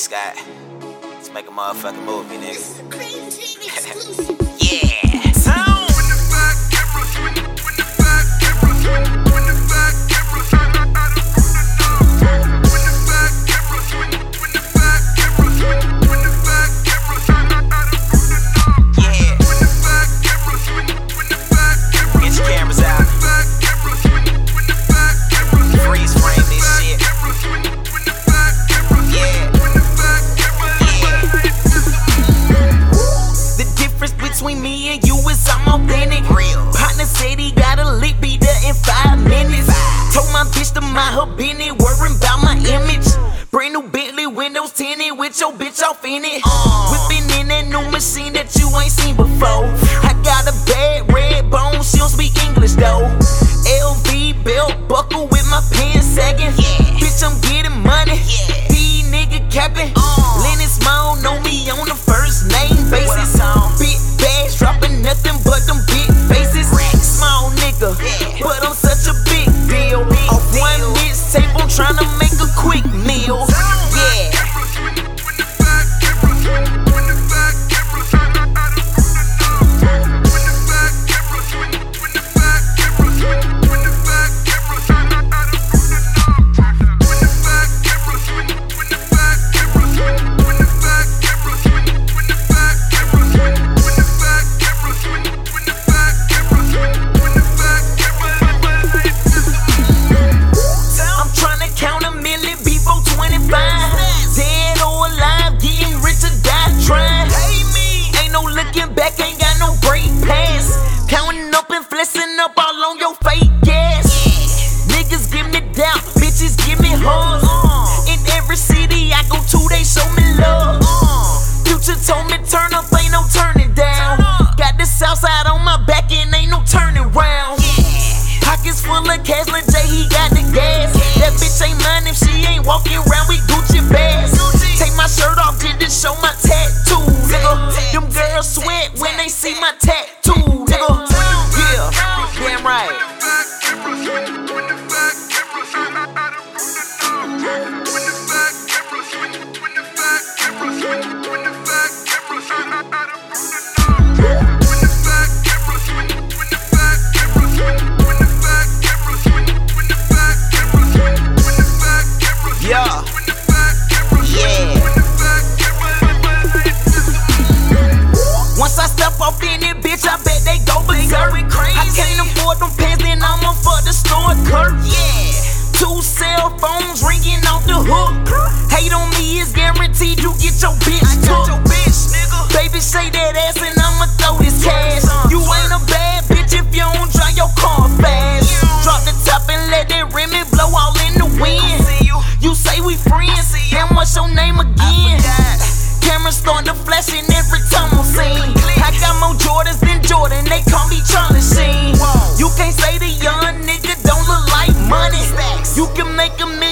Scott. Let's make a motherfucking movie, nigga. with your bitch off in it. Uh, Whipping in that new machine that you ain't seen before. slide on my back and ain't no turning round. Pockets full of cash, Lil he got the gas. That bitch ain't mine if she ain't walking around phone's ringing off the hook. Hate on me is guaranteed you get your bitch took. Your bitch, Baby, say that ass and I'ma throw this cash. You ain't a bad bitch if you don't drive your car fast. Drop the top and let that rim and blow all in the wind. You say we friends, then what's your name again? Cameras starting to flashin' every time I'm seen. I got more Jordans than Jordan, they call me Charlie Sheen. You can't say the young nigga. You can make a million.